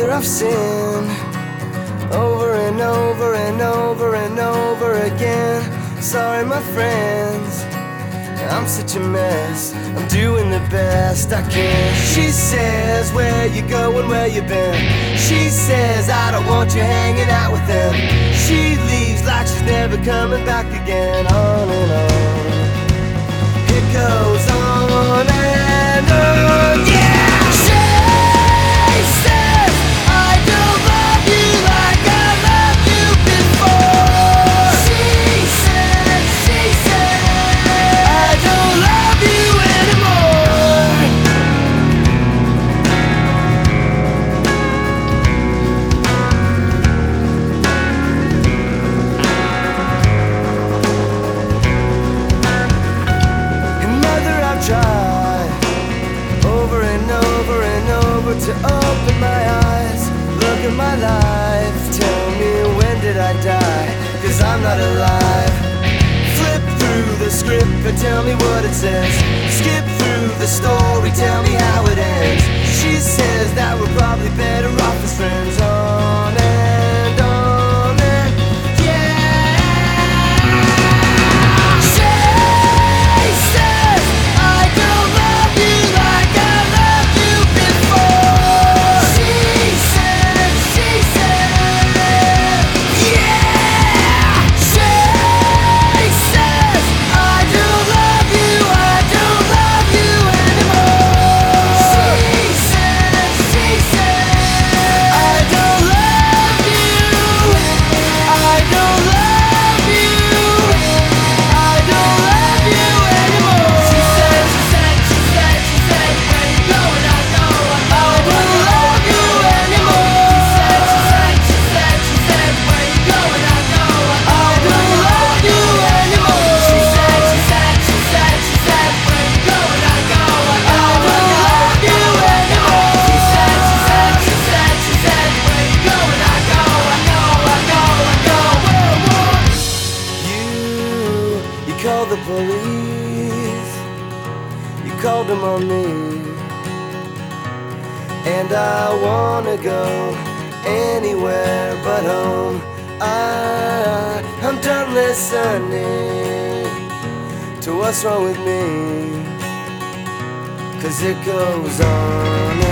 Mother, I've sinned over and over and over and over again. Sorry, my friends. I'm such a mess. I'm doing the best I can. She says, Where you going, where you been? She says, I don't want you hanging out with them. She leaves like she's never coming back again. On and on. It goes over to open my eyes. Look at my life. Tell me when did I die? Cause I'm not alive. Flip through the script and tell me what it says. Skip through the story, tell me how it ends. She says that we're probably better off as friends. The police. You called them on me. And I wanna go anywhere but home. I, I'm done listening to what's wrong with me. Cause it goes on